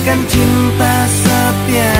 akan cinta setia